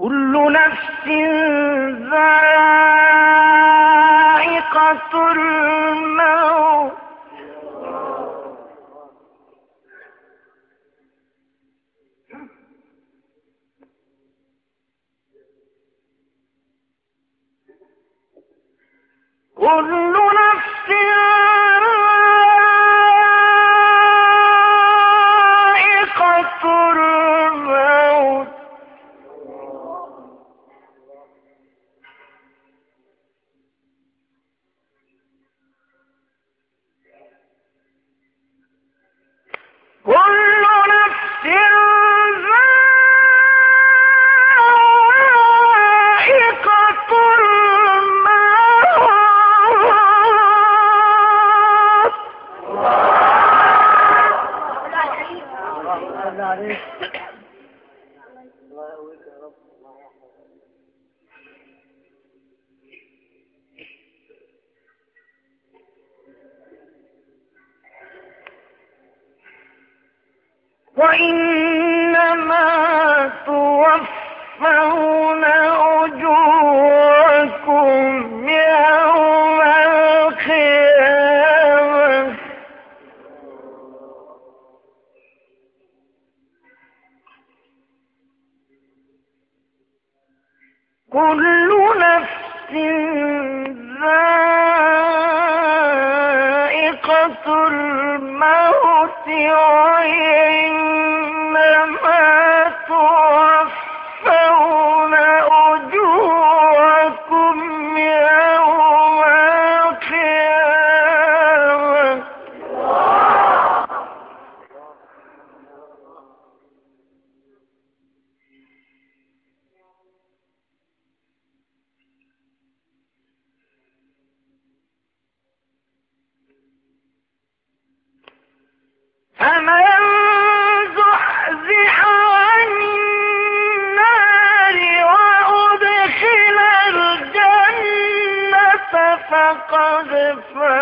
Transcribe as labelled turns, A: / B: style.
A: كل نفس ذائقة الموت. كل نفس
B: الله عليك الله يقويك يا رب الله يحفظك
A: وإنما توفون كل نفس ذائقة الموت وإنما الجنة فقد فاز